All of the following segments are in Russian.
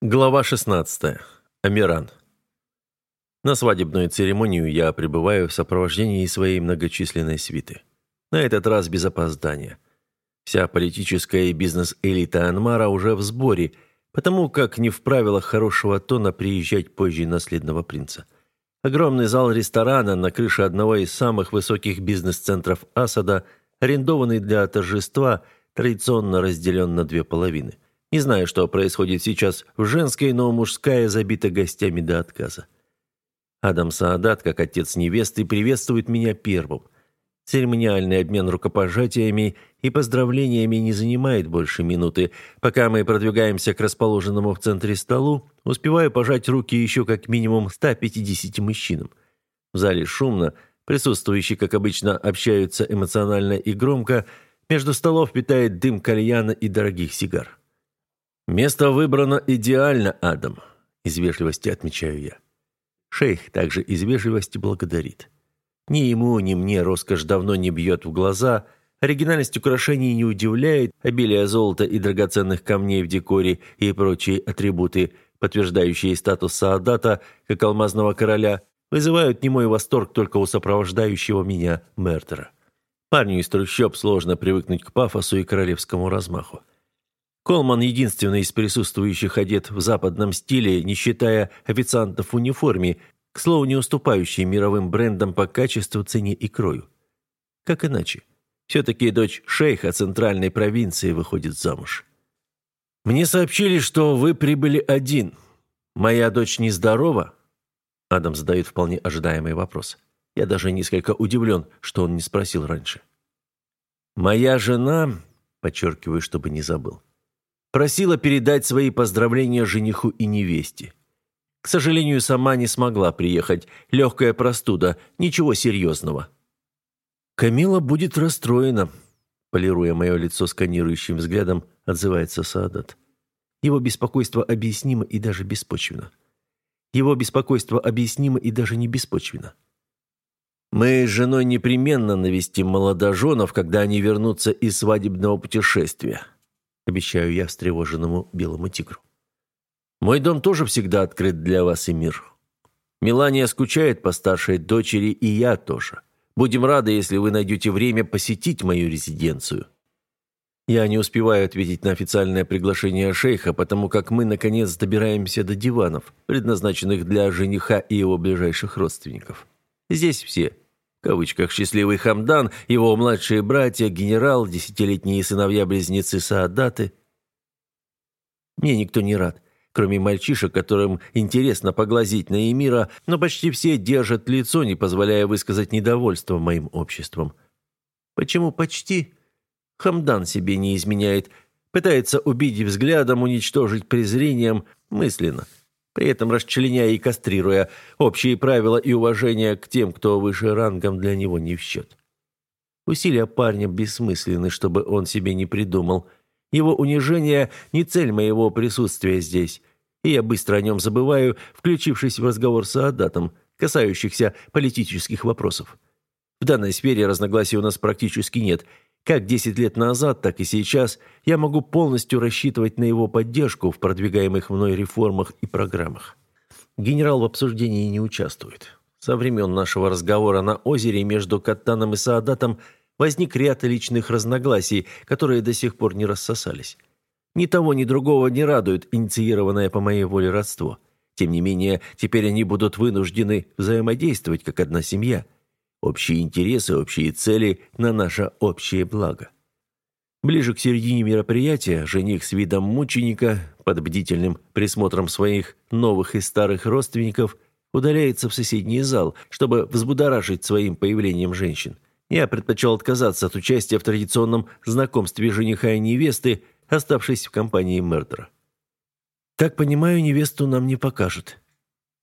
Глава 16. Амиран. На свадебную церемонию я прибываю в сопровождении своей многочисленной свиты. На этот раз без опоздания. Вся политическая и бизнес-элита Анмара уже в сборе, потому как не в правилах хорошего тона приезжать позже наследного принца. Огромный зал ресторана на крыше одного из самых высоких бизнес-центров Асада, арендованный для торжества, традиционно разделен на две половины – не знаю, что происходит сейчас в женской, но мужская забита гостями до отказа. Адам Саадат, как отец невесты, приветствует меня первым. Церемониальный обмен рукопожатиями и поздравлениями не занимает больше минуты. Пока мы продвигаемся к расположенному в центре столу, успеваю пожать руки еще как минимум 150 мужчинам. В зале шумно, присутствующие, как обычно, общаются эмоционально и громко, между столов питает дым кальяна и дорогих сигар. «Место выбрано идеально, Адам», – из вежливости отмечаю я. Шейх также из вежливости благодарит. Ни ему, ни мне роскошь давно не бьет в глаза, оригинальность украшений не удивляет, обилие золота и драгоценных камней в декоре и прочие атрибуты, подтверждающие статус Саадата как алмазного короля, вызывают немой восторг только у сопровождающего меня Мертера. Парню из трущоб сложно привыкнуть к пафосу и королевскому размаху. Колман единственный из присутствующих одет в западном стиле, не считая официантов в униформе, к слову, не уступающей мировым брендам по качеству, цене и крою. Как иначе? Все-таки дочь шейха центральной провинции выходит замуж. «Мне сообщили, что вы прибыли один. Моя дочь нездорова?» Адам задает вполне ожидаемый вопрос. Я даже несколько удивлен, что он не спросил раньше. «Моя жена...» Подчеркиваю, чтобы не забыл. Просила передать свои поздравления жениху и невесте. К сожалению, сама не смогла приехать. Легкая простуда, ничего серьезного. «Камила будет расстроена», – полируя мое лицо сканирующим взглядом, отзывается Саадат. Его беспокойство объяснимо и даже беспочвенно. Его беспокойство объяснимо и даже не беспочвенно. «Мы с женой непременно навестим молодоженов, когда они вернутся из свадебного путешествия», обещаю я встревоженному белому тигру. Мой дом тоже всегда открыт для вас и мир. Мелания скучает по старшей дочери, и я тоже. Будем рады, если вы найдете время посетить мою резиденцию. Я не успеваю ответить на официальное приглашение шейха, потому как мы, наконец, добираемся до диванов, предназначенных для жениха и его ближайших родственников. Здесь все в кавычках «счастливый Хамдан», его младшие братья, генерал, десятилетние сыновья-близнецы Саадаты. Мне никто не рад, кроме мальчишек, которым интересно поглазить на Эмира, но почти все держат лицо, не позволяя высказать недовольство моим обществом. Почему почти? Хамдан себе не изменяет, пытается убить взглядом, уничтожить презрением, мысленно – при этом расчленяя и кастрируя общие правила и уважение к тем, кто выше рангом для него не в счет. Усилия парня бессмысленны, чтобы он себе не придумал. Его унижение – не цель моего присутствия здесь, и я быстро о нем забываю, включившись в разговор с Аадатом, касающихся политических вопросов. В данной сфере разногласий у нас практически нет – как 10 лет назад, так и сейчас я могу полностью рассчитывать на его поддержку в продвигаемых мной реформах и программах. Генерал в обсуждении не участвует. Со времен нашего разговора на озере между Каттаном и Саадатом возник ряд личных разногласий, которые до сих пор не рассосались. Ни того, ни другого не радует инициированное по моей воле родство. Тем не менее, теперь они будут вынуждены взаимодействовать как одна семья – Общие интересы, общие цели на наше общее благо. Ближе к середине мероприятия жених с видом мученика, под бдительным присмотром своих новых и старых родственников, удаляется в соседний зал, чтобы взбудоражить своим появлением женщин. Я предпочел отказаться от участия в традиционном знакомстве жениха и невесты, оставшись в компании Мердера. «Так понимаю, невесту нам не покажут»,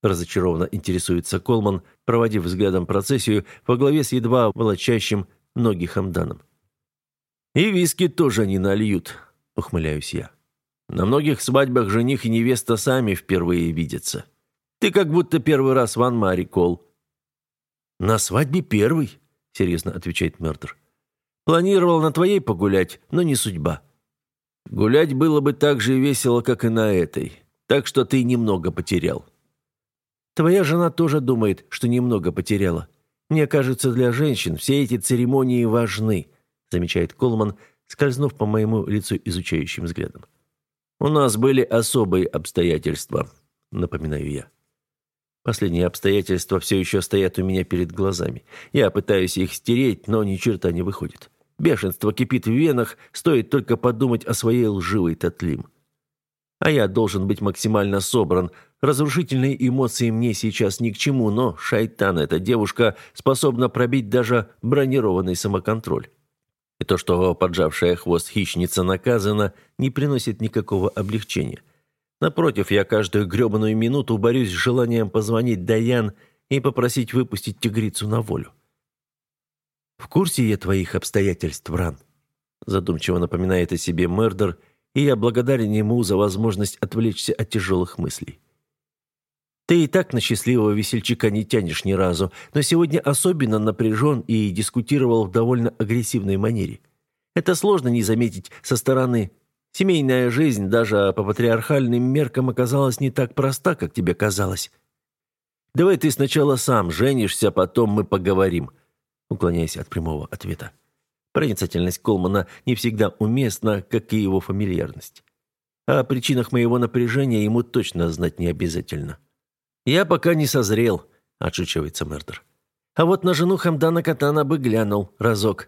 разочарованно интересуется Колман, проводив взглядом процессию во главе с едва волочащим ноги Хамданом. «И виски тоже не нальют», — ухмыляюсь я. «На многих свадьбах жених и невеста сами впервые видятся. Ты как будто первый раз в Анмаре, Кол». «На свадьбе первый», — серьезно отвечает Мёрдер. «Планировал на твоей погулять, но не судьба». «Гулять было бы так же весело, как и на этой», так что ты немного потерял». «Твоя жена тоже думает, что немного потеряла. Мне кажется, для женщин все эти церемонии важны», замечает Колман, скользнув по моему лицу изучающим взглядом. «У нас были особые обстоятельства», напоминаю я. Последние обстоятельства все еще стоят у меня перед глазами. Я пытаюсь их стереть, но ни черта не выходит. Бешенство кипит в венах, стоит только подумать о своей лживой Татлим. А я должен быть максимально собран. Разрушительные эмоции мне сейчас ни к чему, но шайтан эта девушка способна пробить даже бронированный самоконтроль. И то, что поджавшая хвост хищница наказана, не приносит никакого облегчения. Напротив, я каждую гребаную минуту борюсь с желанием позвонить Даян и попросить выпустить тигрицу на волю. «В курсе я твоих обстоятельств, Ран?» Задумчиво напоминает о себе Мердер, и я благодарен ему за возможность отвлечься от тяжелых мыслей. «Ты и так на счастливого весельчака не тянешь ни разу, но сегодня особенно напряжен и дискутировал в довольно агрессивной манере. Это сложно не заметить со стороны, Семейная жизнь даже по патриархальным меркам оказалась не так проста, как тебе казалось. Давай ты сначала сам женишься, потом мы поговорим, уклоняясь от прямого ответа. Проницательность Колмана не всегда уместна, как и его фамильярность. О причинах моего напряжения ему точно знать не обязательно. «Я пока не созрел», — отшучивается Мердер. «А вот на жену Хамдана Катана бы глянул разок».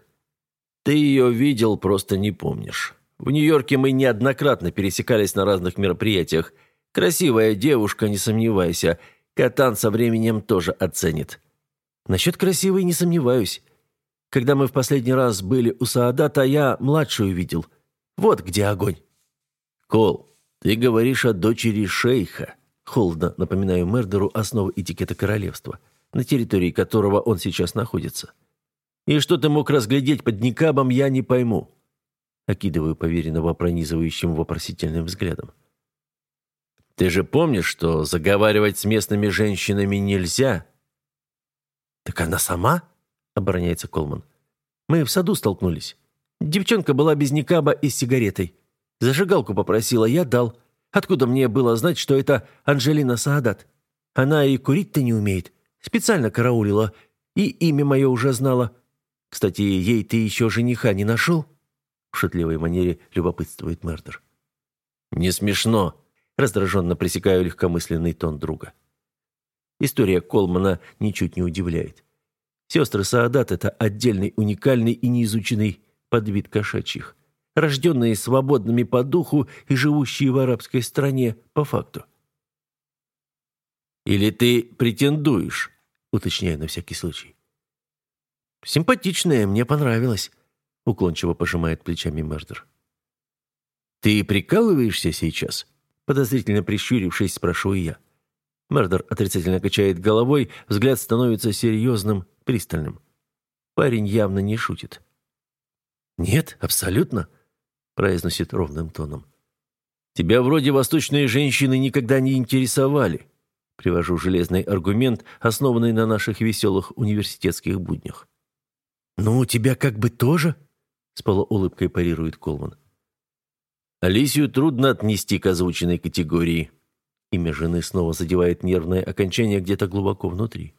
«Ты ее видел, просто не помнишь». В Нью-Йорке мы неоднократно пересекались на разных мероприятиях. Красивая девушка, не сомневайся. Катан со временем тоже оценит. Насчет красивой не сомневаюсь. Когда мы в последний раз были у Саадата, я младшую видел. Вот где огонь. Кол, ты говоришь о дочери шейха. Холодно напоминаю Мердеру основы этикета королевства, на территории которого он сейчас находится. И что ты мог разглядеть под никабом, я не пойму. Окидываю поверенного пронизывающим вопросительным взглядом. «Ты же помнишь, что заговаривать с местными женщинами нельзя?» «Так она сама?» — обороняется Колман. «Мы в саду столкнулись. Девчонка была без никаба и с сигаретой. Зажигалку попросила, я дал. Откуда мне было знать, что это Анжелина Саадат? Она и курить-то не умеет. Специально караулила. И имя мое уже знала. Кстати, ей ты еще жениха не нашел?» В шутливой манере любопытствует Мердер. «Не смешно!» Раздраженно пресекаю легкомысленный тон друга. История Колмана ничуть не удивляет. Сестры Саадат – это отдельный, уникальный и неизученный подвид кошачьих, рожденные свободными по духу и живущие в арабской стране по факту. «Или ты претендуешь?» – уточняю на всякий случай. «Симпатичная, мне понравилось уклончиво пожимает плечами Мердер. «Ты прикалываешься сейчас?» Подозрительно прищурившись, спрашиваю я. Мердер отрицательно качает головой, взгляд становится серьезным, пристальным. Парень явно не шутит. «Нет, абсолютно», — произносит ровным тоном. «Тебя вроде восточные женщины никогда не интересовали». Привожу железный аргумент, основанный на наших веселых университетских буднях. «Ну, у тебя как бы тоже?» с полуулыбкой парирует Колман. Алисию трудно отнести к озвученной категории. Имя жены снова задевает нервное окончание где-то глубоко внутри.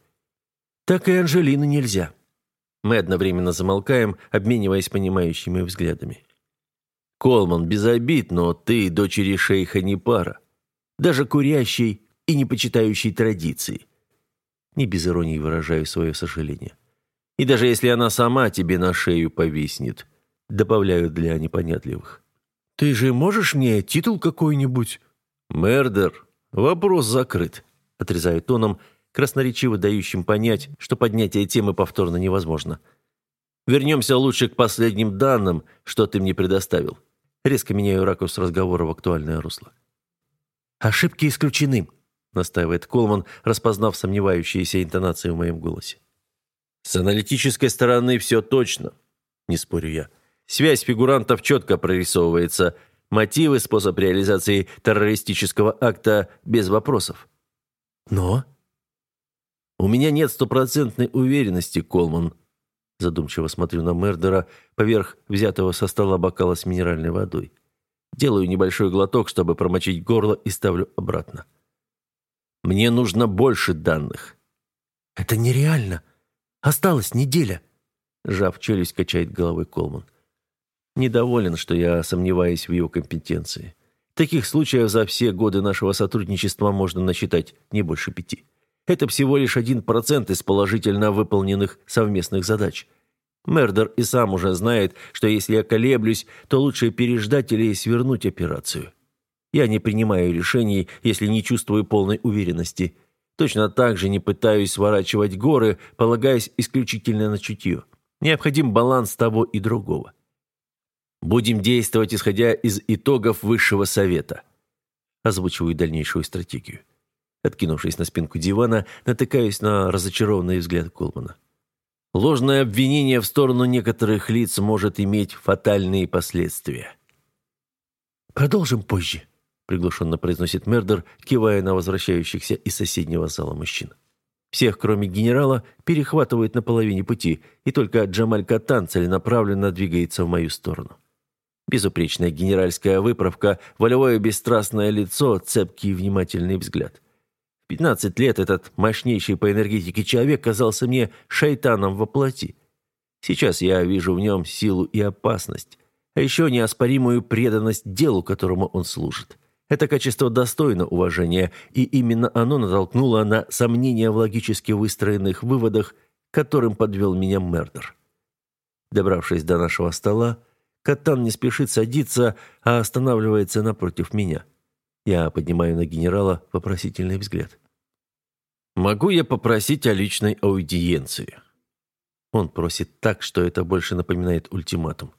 Так и Анжелину нельзя. Мы одновременно замолкаем, обмениваясь понимающими взглядами. Колман, без обид, но ты дочери шейха не пара. Даже курящей и не почитающей традиции. Не без иронии выражаю свое сожаление. И даже если она сама тебе на шею повиснет – добавляю для непонятливых. «Ты же можешь мне титул какой-нибудь?» «Мердер, вопрос закрыт», — отрезаю тоном, красноречиво дающим понять, что поднятие темы повторно невозможно. «Вернемся лучше к последним данным, что ты мне предоставил». Резко меняю ракурс разговора в актуальное русло. «Ошибки исключены», — настаивает Колман, распознав сомневающиеся интонации в моем голосе. «С аналитической стороны все точно», — не спорю я. Связь фигурантов четко прорисовывается. Мотивы, способ реализации террористического акта без вопросов. Но? У меня нет стопроцентной уверенности, Колман. Задумчиво смотрю на Мердера поверх взятого со стола бокала с минеральной водой. Делаю небольшой глоток, чтобы промочить горло, и ставлю обратно. Мне нужно больше данных. Это нереально. Осталась неделя. Жав челюсть, качает головой Колман. Недоволен, что я сомневаюсь в его компетенции. Таких случаев за все годы нашего сотрудничества можно насчитать не больше пяти. Это всего лишь один процент из положительно выполненных совместных задач. Мердер и сам уже знает, что если я колеблюсь, то лучше переждать или свернуть операцию. Я не принимаю решений, если не чувствую полной уверенности. Точно так же не пытаюсь сворачивать горы, полагаясь исключительно на чутье. Необходим баланс того и другого. Будем действовать, исходя из итогов высшего совета. Озвучиваю дальнейшую стратегию. Откинувшись на спинку дивана, натыкаюсь на разочарованный взгляд Колмана. Ложное обвинение в сторону некоторых лиц может иметь фатальные последствия. «Продолжим позже», — приглушенно произносит Мердер, кивая на возвращающихся из соседнего зала мужчин. Всех, кроме генерала, перехватывают на половине пути, и только Джамаль Катан целенаправленно двигается в мою сторону. Безупречная генеральская выправка, волевое бесстрастное лицо, цепкий и внимательный взгляд. В 15 лет этот мощнейший по энергетике человек казался мне шайтаном во плоти. Сейчас я вижу в нем силу и опасность, а еще неоспоримую преданность делу, которому он служит. Это качество достойно уважения, и именно оно натолкнуло на сомнения в логически выстроенных выводах, которым подвел меня Мердер. Добравшись до нашего стола, Катан не спешит садиться, а останавливается напротив меня. Я поднимаю на генерала вопросительный взгляд. «Могу я попросить о личной аудиенции?» Он просит так, что это больше напоминает ультиматум.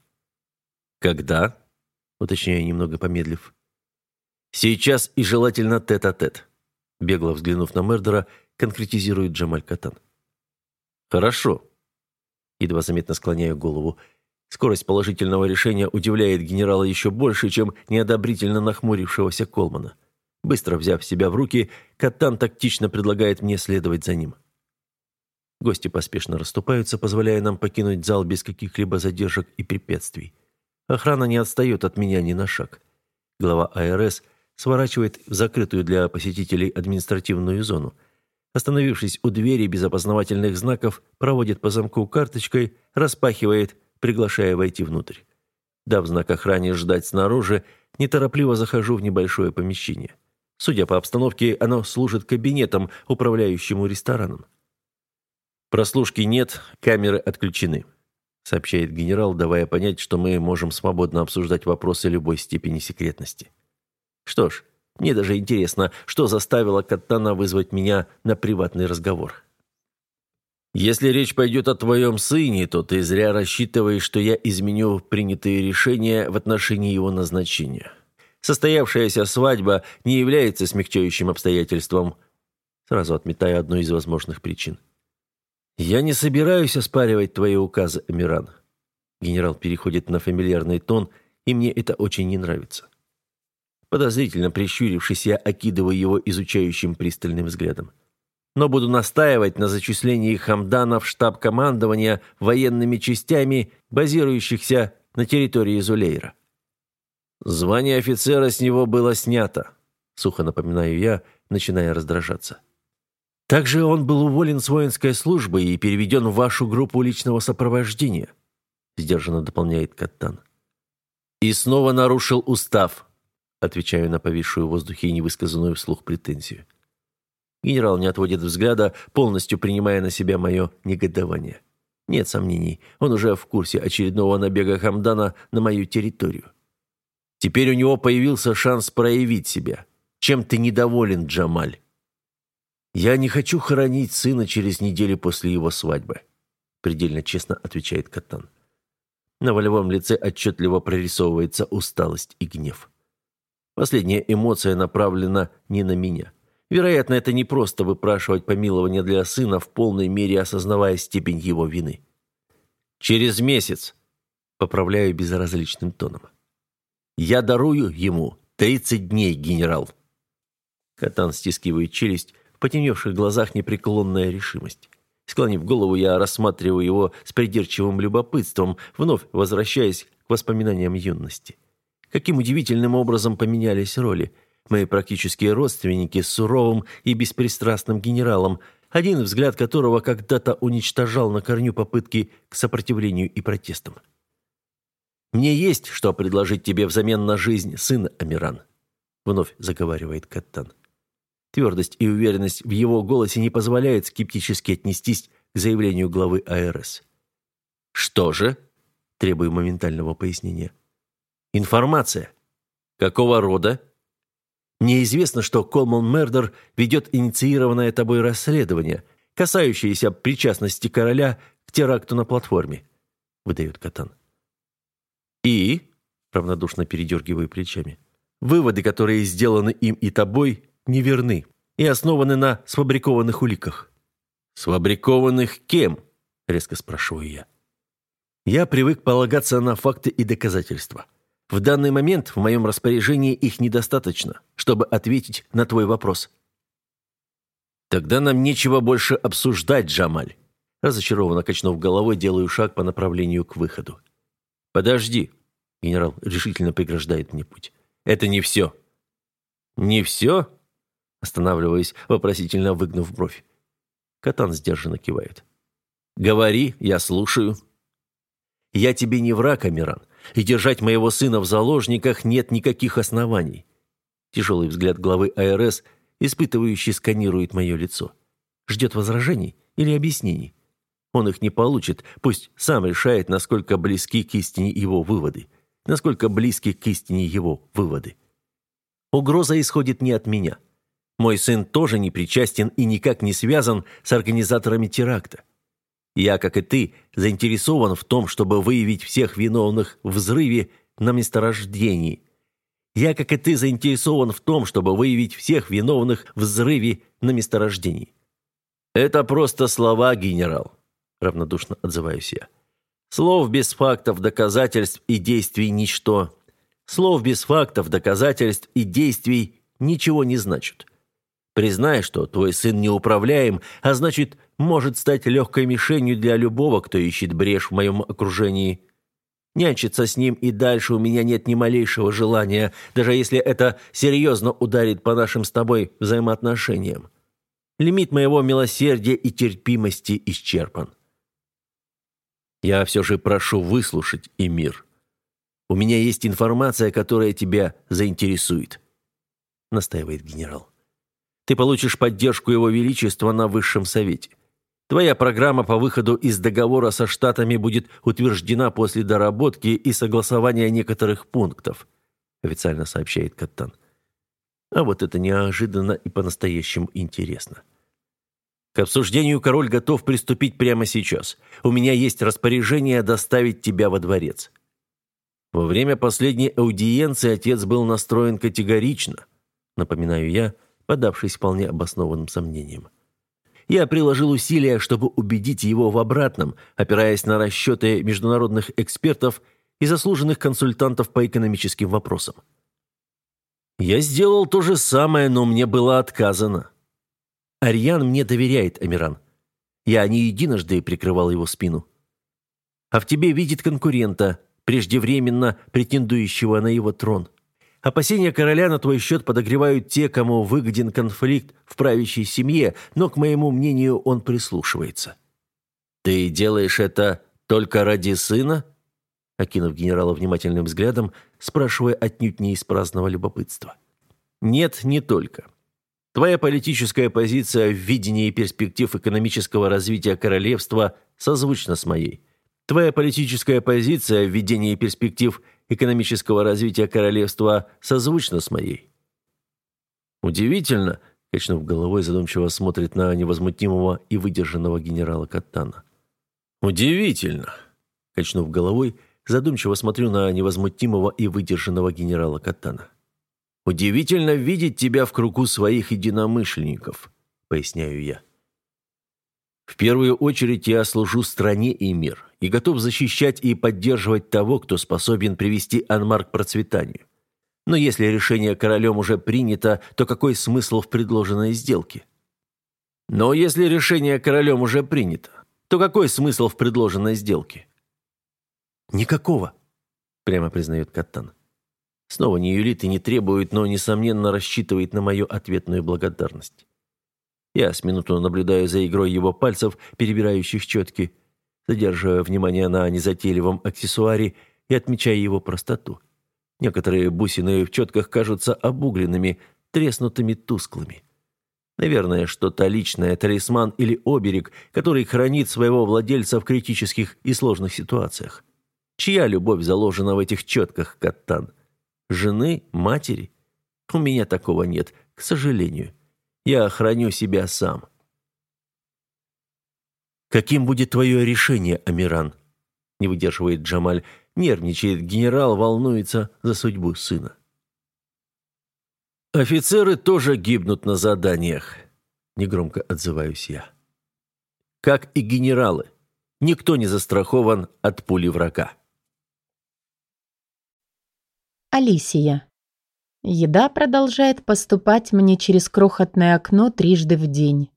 «Когда?» — уточняю, немного помедлив. «Сейчас и желательно тет-а-тет», -тет. бегло взглянув на Мердера, конкретизирует Джамаль Катан. «Хорошо». Едва заметно склоняю голову. Скорость положительного решения удивляет генерала еще больше, чем неодобрительно нахмурившегося Колмана. Быстро взяв себя в руки, Катан тактично предлагает мне следовать за ним. Гости поспешно расступаются, позволяя нам покинуть зал без каких-либо задержек и препятствий. Охрана не отстает от меня ни на шаг. Глава АРС сворачивает в закрытую для посетителей административную зону. Остановившись у двери без опознавательных знаков, проводит по замку карточкой, распахивает – приглашая войти внутрь. Дав знак охране ждать снаружи, неторопливо захожу в небольшое помещение. Судя по обстановке, оно служит кабинетом, управляющему рестораном. «Прослушки нет, камеры отключены», — сообщает генерал, давая понять, что мы можем свободно обсуждать вопросы любой степени секретности. Что ж, мне даже интересно, что заставило Каттана вызвать меня на приватный разговор. Если речь пойдет о твоем сыне, то ты зря рассчитываешь, что я изменю принятые решения в отношении его назначения. Состоявшаяся свадьба не является смягчающим обстоятельством. Сразу отметая одну из возможных причин. Я не собираюсь оспаривать твои указы, Амиран. Генерал переходит на фамильярный тон, и мне это очень не нравится. Подозрительно прищурившись, я окидываю его изучающим пристальным взглядом но буду настаивать на зачислении Хамдана в штаб командования военными частями, базирующихся на территории Зулейра. Звание офицера с него было снято, сухо напоминаю я, начиная раздражаться. Также он был уволен с воинской службы и переведен в вашу группу личного сопровождения, сдержанно дополняет Каттан. И снова нарушил устав, отвечаю на повисшую в воздухе невысказанную вслух претензию. Генерал не отводит взгляда, полностью принимая на себя мое негодование. Нет сомнений, он уже в курсе очередного набега Хамдана на мою территорию. Теперь у него появился шанс проявить себя. Чем ты недоволен, Джамаль? Я не хочу хоронить сына через неделю после его свадьбы, предельно честно отвечает Катан. На волевом лице отчетливо прорисовывается усталость и гнев. Последняя эмоция направлена не на меня. Вероятно, это не просто выпрашивать помилование для сына, в полной мере осознавая степень его вины. «Через месяц», — поправляю безразличным тоном. «Я дарую ему тридцать дней, генерал». Катан стискивает челюсть, в потемневших глазах непреклонная решимость. Склонив голову, я рассматриваю его с придирчивым любопытством, вновь возвращаясь к воспоминаниям юности. каким удивительным образом поменялись роли. Мои практические родственники с суровым и беспристрастным генералом, один взгляд которого когда-то уничтожал на корню попытки к сопротивлению и протестам. «Мне есть, что предложить тебе взамен на жизнь сына Амиран», — вновь заговаривает Каттан. Твердость и уверенность в его голосе не позволяют скептически отнестись к заявлению главы АРС. «Что же?» – требую моментального пояснения. «Информация. Какого рода?» «Мне известно, что Колман Мердер ведет инициированное тобой расследование, касающееся причастности короля к теракту на платформе», – выдает Катан. «И?» – равнодушно передергиваю плечами. «Выводы, которые сделаны им и тобой, неверны и основаны на сфабрикованных уликах». «Сфабрикованных кем?» – резко спрашиваю я. Я привык полагаться на факты и доказательства. В данный момент в моем распоряжении их недостаточно, чтобы ответить на твой вопрос. Тогда нам нечего больше обсуждать, Джамаль. Разочарованно качнув головой, делаю шаг по направлению к выходу. Подожди, генерал решительно преграждает мне путь. Это не все. Не все? Останавливаясь, вопросительно выгнув бровь. Катан сдержанно кивает. «Говори, я слушаю». «Я тебе не враг, Амиран, и держать моего сына в заложниках нет никаких оснований». Тяжелый взгляд главы АРС, испытывающий, сканирует мое лицо. Ждет возражений или объяснений. Он их не получит, пусть сам решает, насколько близки к истине его выводы. Насколько близки к истине его выводы. Угроза исходит не от меня – мой сын тоже не причастен и никак не связан с организаторами теракта. Я, как и ты, заинтересован в том, чтобы выявить всех виновных в взрыве на месторождении. Я, как и ты, заинтересован в том, чтобы выявить всех виновных в взрыве на месторождении. Это просто слова, генерал, равнодушно отзываюсь я. Слов без фактов, доказательств и действий ничто. Слов без фактов, доказательств и действий ничего не значат. Признай, что твой сын неуправляем, а значит, может стать легкой мишенью для любого, кто ищет брешь в моем окружении. Нянчиться с ним и дальше у меня нет ни малейшего желания, даже если это серьезно ударит по нашим с тобой взаимоотношениям. Лимит моего милосердия и терпимости исчерпан. Я все же прошу выслушать, Эмир. У меня есть информация, которая тебя заинтересует, настаивает генерал. Ты получишь поддержку Его Величества на Высшем Совете. Твоя программа по выходу из договора со Штатами будет утверждена после доработки и согласования некоторых пунктов», официально сообщает Каттан. А вот это неожиданно и по-настоящему интересно. К обсуждению король готов приступить прямо сейчас. У меня есть распоряжение доставить тебя во дворец. Во время последней аудиенции отец был настроен категорично, напоминаю я, — подавшись вполне обоснованным сомнениям. Я приложил усилия, чтобы убедить его в обратном, опираясь на расчеты международных экспертов и заслуженных консультантов по экономическим вопросам. Я сделал то же самое, но мне было отказано. Ариан мне доверяет, Амиран. Я не единожды прикрывал его спину. А в тебе видит конкурента, преждевременно претендующего на его трон. Опасения короля на твой счет подогревают те, кому выгоден конфликт в правящей семье, но, к моему мнению, он прислушивается. «Ты делаешь это только ради сына?» Окинув генерала внимательным взглядом, спрашивая отнюдь не из праздного любопытства. «Нет, не только. Твоя политическая позиция в видении перспектив экономического развития королевства созвучна с моей. Твоя политическая позиция в видении перспектив экономического развития королевства созвучна с моей. Удивительно, качнув головой, задумчиво смотрит на невозмутимого и выдержанного генерала Каттана. Удивительно, качнув головой, задумчиво смотрю на невозмутимого и выдержанного генерала Каттана. Удивительно видеть тебя в кругу своих единомышленников, поясняю я. В первую очередь я служу стране и мир и готов защищать и поддерживать того, кто способен привести Анмар к процветанию. Но если решение королем уже принято, то какой смысл в предложенной сделке? Но если решение королем уже принято, то какой смысл в предложенной сделке? Никакого, прямо признает Каттан. Снова не юлит и не требует, но, несомненно, рассчитывает на мою ответную благодарность. Я с минуту наблюдаю за игрой его пальцев, перебирающих четки, задерживая внимание на незатейливом аксессуаре и отмечая его простоту. Некоторые бусины в четках кажутся обугленными, треснутыми, тусклыми. Наверное, что-то личное, талисман или оберег, который хранит своего владельца в критических и сложных ситуациях. Чья любовь заложена в этих четках, Каттан? Жены? Матери? У меня такого нет, к сожалению. Я охраню себя сам. «Каким будет твое решение, Амиран?» Не выдерживает Джамаль. Нервничает генерал, волнуется за судьбу сына. «Офицеры тоже гибнут на заданиях», — негромко отзываюсь я. «Как и генералы. Никто не застрахован от пули врага». Алисия. Еда продолжает поступать мне через крохотное окно трижды в день.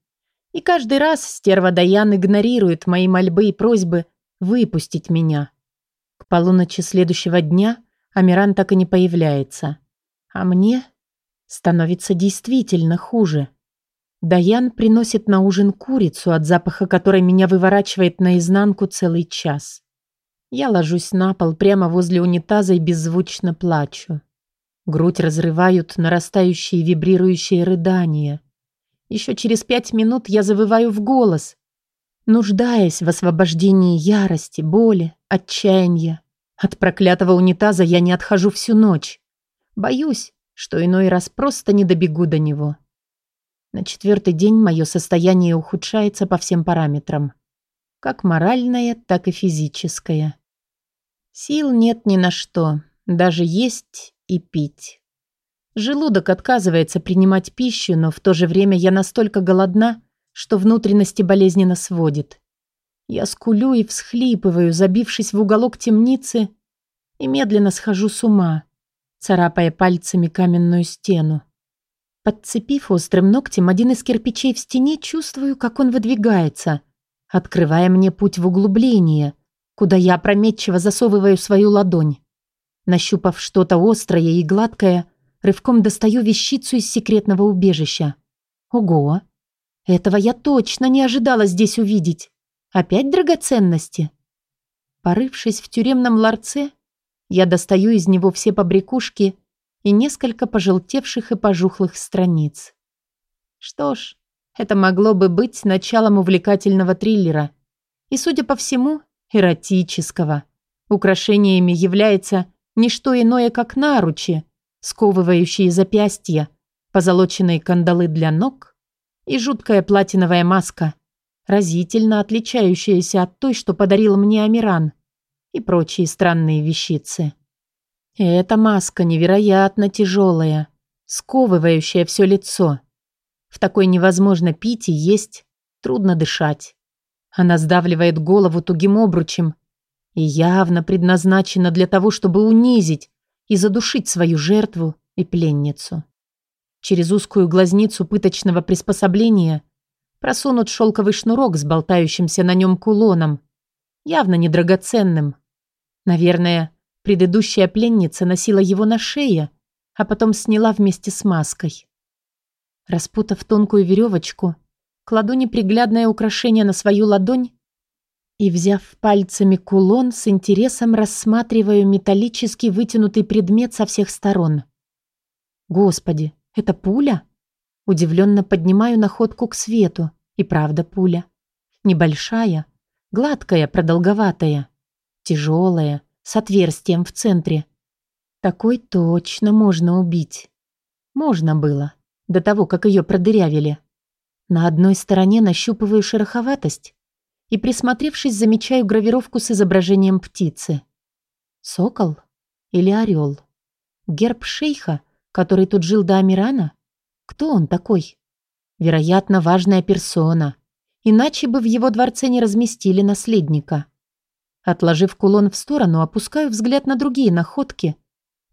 И каждый раз стерва Даян игнорирует мои мольбы и просьбы выпустить меня. К полуночи следующего дня Амиран так и не появляется. А мне становится действительно хуже. Даян приносит на ужин курицу, от запаха которой меня выворачивает наизнанку целый час. Я ложусь на пол прямо возле унитаза и беззвучно плачу. Грудь разрывают нарастающие вибрирующие рыдания. Еще через пять минут я завываю в голос, нуждаясь в освобождении ярости, боли, отчаяния. От проклятого унитаза я не отхожу всю ночь. Боюсь, что иной раз просто не добегу до него. На четвертый день мое состояние ухудшается по всем параметрам. Как моральное, так и физическое. Сил нет ни на что, даже есть и пить. Желудок отказывается принимать пищу, но в то же время я настолько голодна, что внутренности болезненно сводит. Я скулю и всхлипываю, забившись в уголок темницы, и медленно схожу с ума царапая пальцами каменную стену. Подцепив острым ногтем один из кирпичей в стене, чувствую, как он выдвигается, открывая мне путь в углубление, куда я опрометчиво засовываю свою ладонь. Нащупав что-то острое и гладкое, рывком достаю вещицу из секретного убежища. Ого! Этого я точно не ожидала здесь увидеть. Опять драгоценности? Порывшись в тюремном ларце, я достаю из него все побрякушки и несколько пожелтевших и пожухлых страниц. Что ж, это могло бы быть началом увлекательного триллера. И, судя по всему, эротического. Украшениями является не что иное, как наручи, сковывающие запястья, позолоченные кандалы для ног и жуткая платиновая маска, разительно отличающаяся от той, что подарил мне Амиран и прочие странные вещицы. эта маска невероятно тяжелая, сковывающая все лицо. В такой невозможно пить и есть, трудно дышать. Она сдавливает голову тугим обручем и явно предназначена для того, чтобы унизить и задушить свою жертву и пленницу. Через узкую глазницу пыточного приспособления просунут шелковый шнурок с болтающимся на нем кулоном, явно недрагоценным, Наверное, предыдущая пленница носила его на шее, а потом сняла вместе с маской. Распутав тонкую веревочку, кладу неприглядное украшение на свою ладонь и, взяв пальцами кулон, с интересом рассматриваю металлический вытянутый предмет со всех сторон. Господи, это пуля? Удивленно поднимаю находку к свету. И правда пуля. Небольшая, гладкая, продолговатая. Тяжелая, с отверстием в центре. Такой точно можно убить. Можно было, до того, как ее продырявили. На одной стороне нащупываю шероховатость и, присмотревшись, замечаю гравировку с изображением птицы. Сокол или орел? Герб шейха, который тут жил до Амирана? Кто он такой? Вероятно, важная персона. Иначе бы в его дворце не разместили наследника. Отложив кулон в сторону, опускаю взгляд на другие находки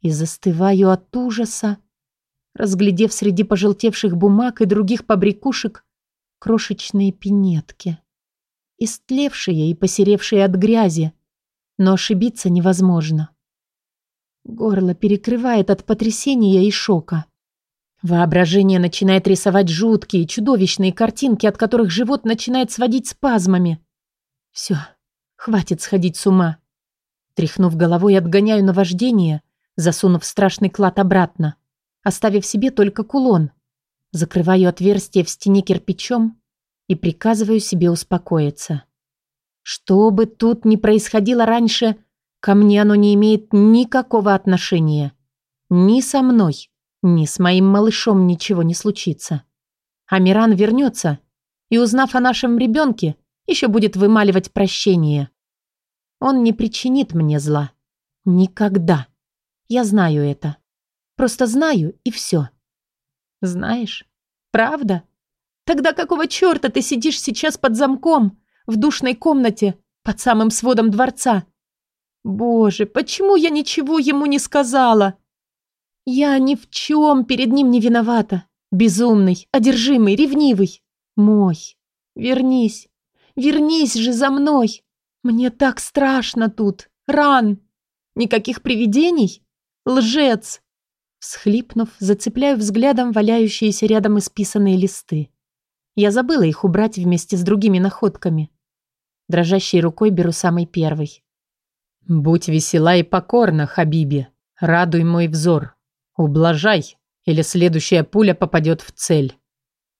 и застываю от ужаса, разглядев среди пожелтевших бумаг и других побрякушек крошечные пинетки. Истлевшие и посеревшие от грязи, но ошибиться невозможно. Горло перекрывает от потрясения и шока. Воображение начинает рисовать жуткие, чудовищные картинки, от которых живот начинает сводить спазмами. Все, хватит сходить с ума. Тряхнув головой, отгоняю наваждение, засунув страшный клад обратно, оставив себе только кулон. Закрываю отверстие в стене кирпичом и приказываю себе успокоиться. Что бы тут ни происходило раньше, ко мне оно не имеет никакого отношения. Ни со мной, ни с моим малышом ничего не случится. Амиран вернется и, узнав о нашем ребенке, еще будет вымаливать прощение. Он не причинит мне зла. Никогда. Я знаю это. Просто знаю, и все. Знаешь? Правда? Тогда какого черта ты сидишь сейчас под замком, в душной комнате, под самым сводом дворца? Боже, почему я ничего ему не сказала? Я ни в чем перед ним не виновата. Безумный, одержимый, ревнивый. Мой. Вернись. Вернись же за мной. Мне так страшно тут. Ран. Никаких привидений? Лжец. Всхлипнув, зацепляю взглядом валяющиеся рядом исписанные листы. Я забыла их убрать вместе с другими находками. Дрожащей рукой беру самый первый. «Будь весела и покорна, Хабиби. Радуй мой взор. Ублажай, или следующая пуля попадет в цель.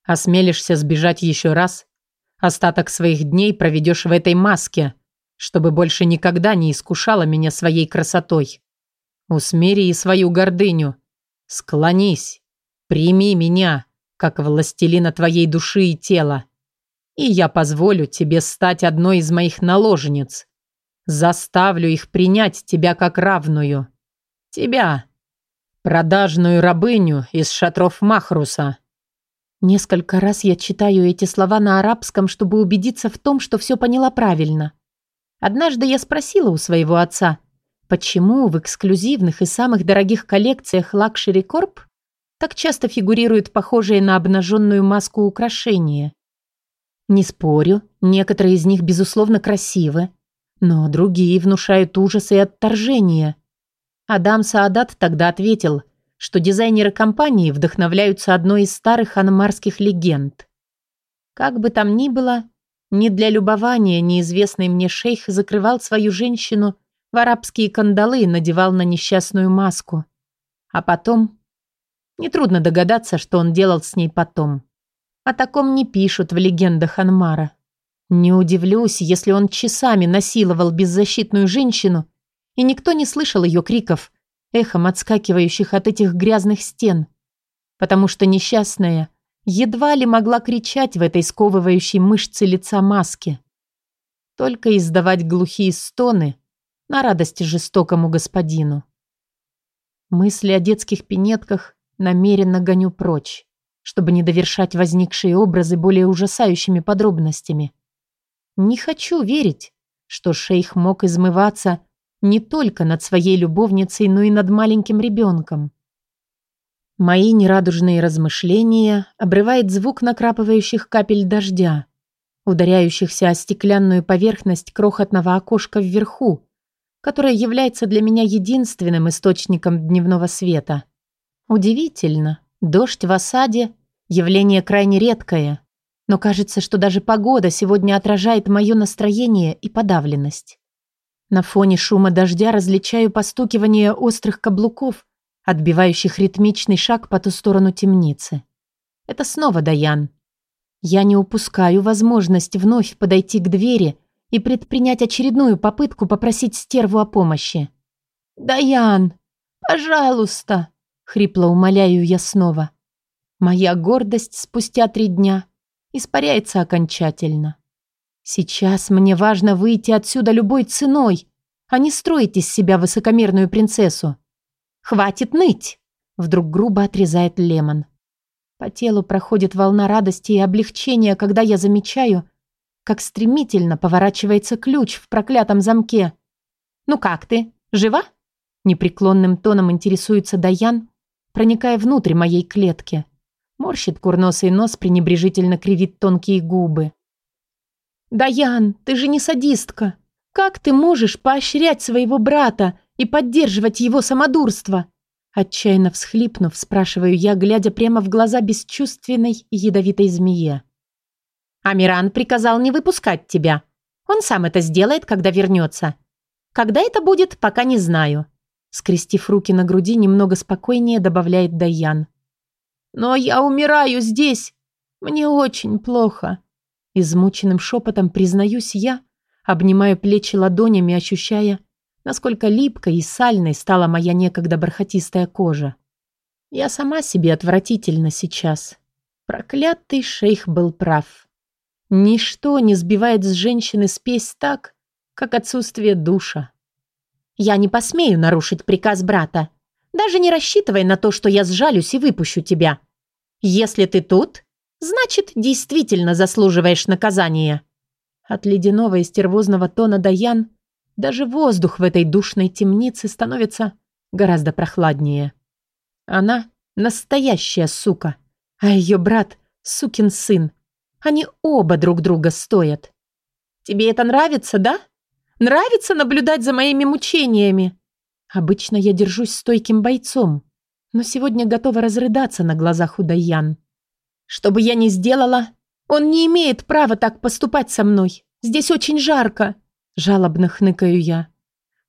Осмелишься сбежать еще раз? Остаток своих дней проведешь в этой маске, чтобы больше никогда не искушала меня своей красотой. Усмири и свою гордыню. Склонись. Прими меня, как властелина твоей души и тела. И я позволю тебе стать одной из моих наложниц. Заставлю их принять тебя как равную. Тебя, продажную рабыню из шатров Махруса. Несколько раз я читаю эти слова на арабском, чтобы убедиться в том, что все поняла правильно. Однажды я спросила у своего отца – Почему в эксклюзивных и самых дорогих коллекциях Luxury Corp так часто фигурируют похожие на обнаженную маску украшения? Не спорю, некоторые из них, безусловно, красивы, но другие внушают ужас и отторжение. Адам Саадат тогда ответил, что дизайнеры компании вдохновляются одной из старых анмарских легенд. Как бы там ни было, не для любования неизвестный мне шейх закрывал свою женщину – в арабские кандалы и надевал на несчастную маску. А потом... Нетрудно догадаться, что он делал с ней потом. О таком не пишут в легендах Анмара. Не удивлюсь, если он часами насиловал беззащитную женщину, и никто не слышал ее криков, эхом отскакивающих от этих грязных стен, потому что несчастная едва ли могла кричать в этой сковывающей мышце лица маске. Только издавать глухие стоны, на радость жестокому господину. Мысли о детских пинетках намеренно гоню прочь, чтобы не довершать возникшие образы более ужасающими подробностями. Не хочу верить, что шейх мог измываться не только над своей любовницей, но и над маленьким ребенком. Мои нерадужные размышления обрывает звук накрапывающих капель дождя, ударяющихся о стеклянную поверхность крохотного окошка вверху, которая является для меня единственным источником дневного света. Удивительно, дождь в осаде – явление крайне редкое, но кажется, что даже погода сегодня отражает мое настроение и подавленность. На фоне шума дождя различаю постукивание острых каблуков, отбивающих ритмичный шаг по ту сторону темницы. Это снова Даян. Я не упускаю возможность вновь подойти к двери – и предпринять очередную попытку попросить стерву о помощи. «Даян, пожалуйста!» — хрипло умоляю я снова. Моя гордость спустя три дня испаряется окончательно. Сейчас мне важно выйти отсюда любой ценой, а не строить из себя высокомерную принцессу. «Хватит ныть!» — вдруг грубо отрезает Лемон. По телу проходит волна радости и облегчения, когда я замечаю, как стремительно поворачивается ключ в проклятом замке. «Ну как ты? Жива?» Непреклонным тоном интересуется Даян, проникая внутрь моей клетки. Морщит курносый нос, пренебрежительно кривит тонкие губы. «Даян, ты же не садистка. Как ты можешь поощрять своего брата и поддерживать его самодурство? Отчаянно всхлипнув, спрашиваю я, глядя прямо в глаза бесчувственной ядовитой змее. Амиран приказал не выпускать тебя. Он сам это сделает, когда вернется. Когда это будет, пока не знаю. Скрестив руки на груди, немного спокойнее добавляет Даян. «Но я умираю здесь. Мне очень плохо». Измученным шепотом признаюсь я, обнимаю плечи ладонями, ощущая, насколько липкой и сальной стала моя некогда бархатистая кожа. Я сама себе отвратительно сейчас. Проклятый шейх был прав. Ничто не сбивает с женщины спесь так, как отсутствие душа. Я не посмею нарушить приказ брата. Даже не рассчитывай на то, что я сжалюсь и выпущу тебя. Если ты тут, значит, действительно заслуживаешь наказания». От ледяного и стервозного тона Даян даже воздух в этой душной темнице становится гораздо прохладнее. Она настоящая сука, а ее брат — сукин сын. Они оба друг друга стоят. «Тебе это нравится, да?» Нравится наблюдать за моими мучениями. Обычно я держусь стойким бойцом, но сегодня готова разрыдаться на глазах у Даян. Что бы я ни сделала, он не имеет права так поступать со мной. Здесь очень жарко. Жалобно хныкаю я.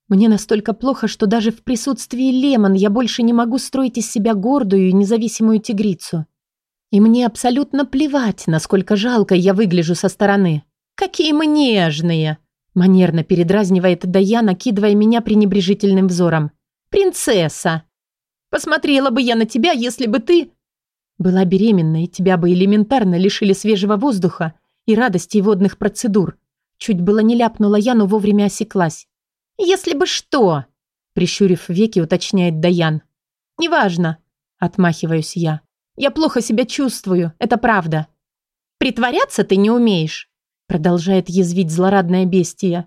Мне настолько плохо, что даже в присутствии Лемон я больше не могу строить из себя гордую и независимую тигрицу. И мне абсолютно плевать, насколько жалко я выгляжу со стороны. Какие мы нежные! Манерно передразнивает Дая, накидывая меня пренебрежительным взором. «Принцесса! Посмотрела бы я на тебя, если бы ты...» Была беременна, и тебя бы элементарно лишили свежего воздуха и радости водных процедур. Чуть было не ляпнула я, но вовремя осеклась. «Если бы что?» Прищурив веки, уточняет Даян. «Неважно», — отмахиваюсь я. «Я плохо себя чувствую, это правда. Притворяться ты не умеешь. Продолжает язвить злорадное бестия.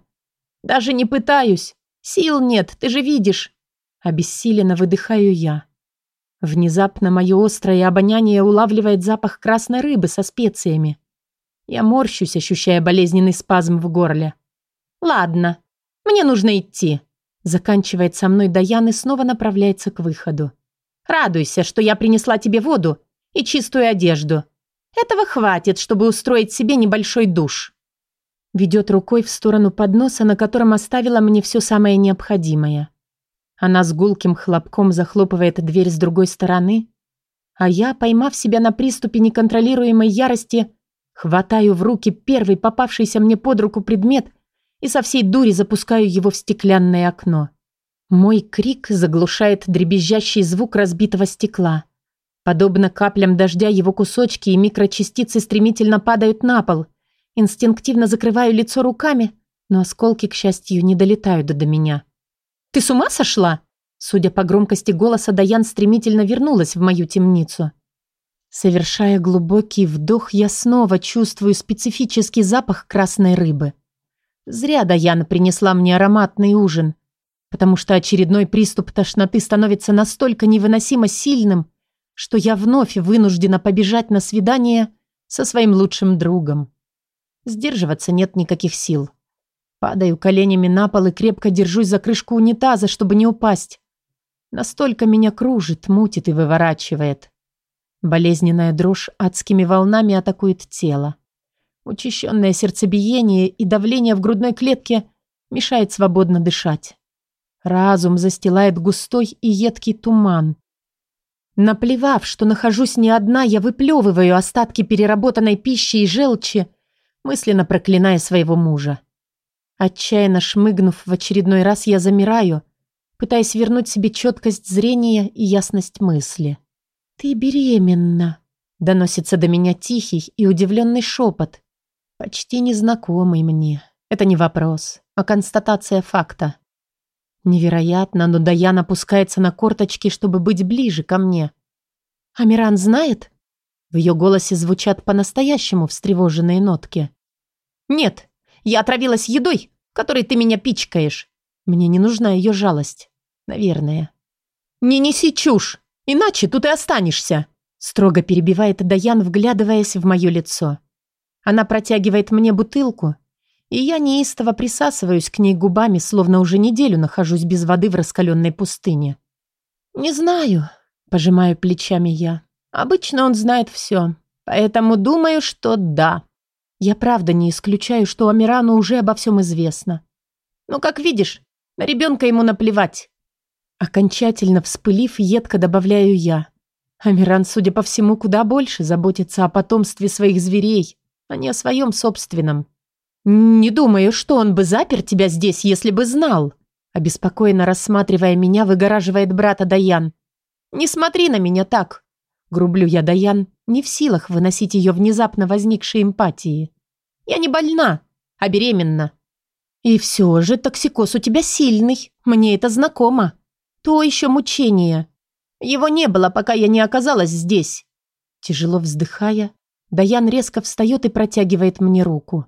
«Даже не пытаюсь. Сил нет, ты же видишь». Обессиленно выдыхаю я. Внезапно мое острое обоняние улавливает запах красной рыбы со специями. Я морщусь, ощущая болезненный спазм в горле. «Ладно, мне нужно идти», — заканчивает со мной Даян и снова направляется к выходу. «Радуйся, что я принесла тебе воду и чистую одежду. Этого хватит, чтобы устроить себе небольшой душ». Ведет рукой в сторону подноса, на котором оставила мне все самое необходимое. Она с гулким хлопком захлопывает дверь с другой стороны, а я, поймав себя на приступе неконтролируемой ярости, хватаю в руки первый попавшийся мне под руку предмет и со всей дури запускаю его в стеклянное окно. Мой крик заглушает дребезжащий звук разбитого стекла. Подобно каплям дождя его кусочки и микрочастицы стремительно падают на пол, Инстинктивно закрываю лицо руками, но осколки, к счастью, не долетают до меня. «Ты с ума сошла?» Судя по громкости голоса, Даян стремительно вернулась в мою темницу. Совершая глубокий вдох, я снова чувствую специфический запах красной рыбы. Зря Даяна принесла мне ароматный ужин, потому что очередной приступ тошноты становится настолько невыносимо сильным, что я вновь вынуждена побежать на свидание со своим лучшим другом. Сдерживаться нет никаких сил. Падаю коленями на пол и крепко держусь за крышку унитаза, чтобы не упасть. Настолько меня кружит, мутит и выворачивает. Болезненная дрожь адскими волнами атакует тело. Учащенное сердцебиение и давление в грудной клетке мешает свободно дышать. Разум застилает густой и едкий туман. Наплевав, что нахожусь не одна, я выплевываю остатки переработанной пищи и желчи, мысленно проклиная своего мужа. Отчаянно шмыгнув в очередной раз, я замираю, пытаясь вернуть себе четкость зрения и ясность мысли. «Ты беременна», — доносится до меня тихий и удивленный шепот, почти незнакомый мне. Это не вопрос, а констатация факта. Невероятно, но Даян опускается на корточки, чтобы быть ближе ко мне. «Амиран знает?» В ее голосе звучат по-настоящему встревоженные нотки. «Нет, я отравилась едой, которой ты меня пичкаешь. Мне не нужна ее жалость. Наверное». «Не неси чушь, иначе тут и останешься», строго перебивает Даян, вглядываясь в мое лицо. Она протягивает мне бутылку, и я неистово присасываюсь к ней губами, словно уже неделю нахожусь без воды в раскаленной пустыне. «Не знаю», — пожимаю плечами я. «Обычно он знает все, поэтому думаю, что да. Я правда не исключаю, что Амирану уже обо всем известно. Но, как видишь, на ребенка ему наплевать». Окончательно вспылив, едко добавляю я. Амиран, судя по всему, куда больше заботится о потомстве своих зверей, а не о своем собственном. «Не думаю, что он бы запер тебя здесь, если бы знал», обеспокоенно рассматривая меня, выгораживает брата Даян. «Не смотри на меня так!» Грублю я Даян, не в силах выносить ее внезапно возникшей эмпатии. «Я не больна, а беременна». «И все же токсикоз у тебя сильный, мне это знакомо. То еще мучение. Его не было, пока я не оказалась здесь». Тяжело вздыхая, Даян резко встает и протягивает мне руку.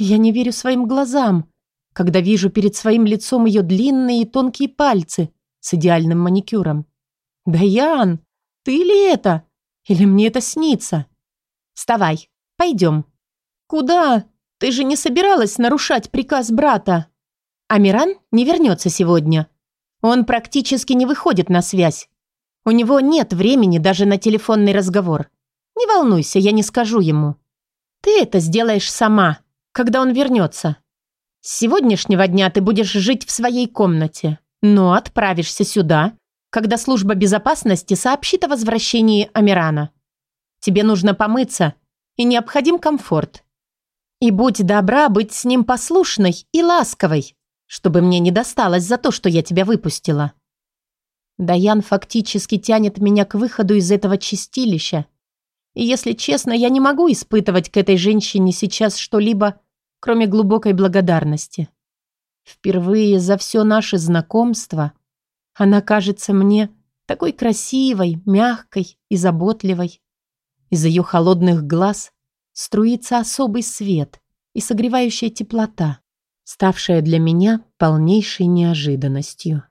Я не верю своим глазам, когда вижу перед своим лицом ее длинные и тонкие пальцы с идеальным маникюром. «Даян, ты ли это? Или мне это снится?» «Вставай, пойдем». «Куда? Ты же не собиралась нарушать приказ брата?» «Амиран не вернется сегодня. Он практически не выходит на связь. У него нет времени даже на телефонный разговор. Не волнуйся, я не скажу ему. Ты это сделаешь сама» когда он вернется. С сегодняшнего дня ты будешь жить в своей комнате, но отправишься сюда, когда служба безопасности сообщит о возвращении Амирана. Тебе нужно помыться, и необходим комфорт. И будь добра быть с ним послушной и ласковой, чтобы мне не досталось за то, что я тебя выпустила. Даян фактически тянет меня к выходу из этого чистилища. И если честно, я не могу испытывать к этой женщине сейчас что-либо, кроме глубокой благодарности. Впервые за все наше знакомство она кажется мне такой красивой, мягкой и заботливой. Из ее холодных глаз струится особый свет и согревающая теплота, ставшая для меня полнейшей неожиданностью.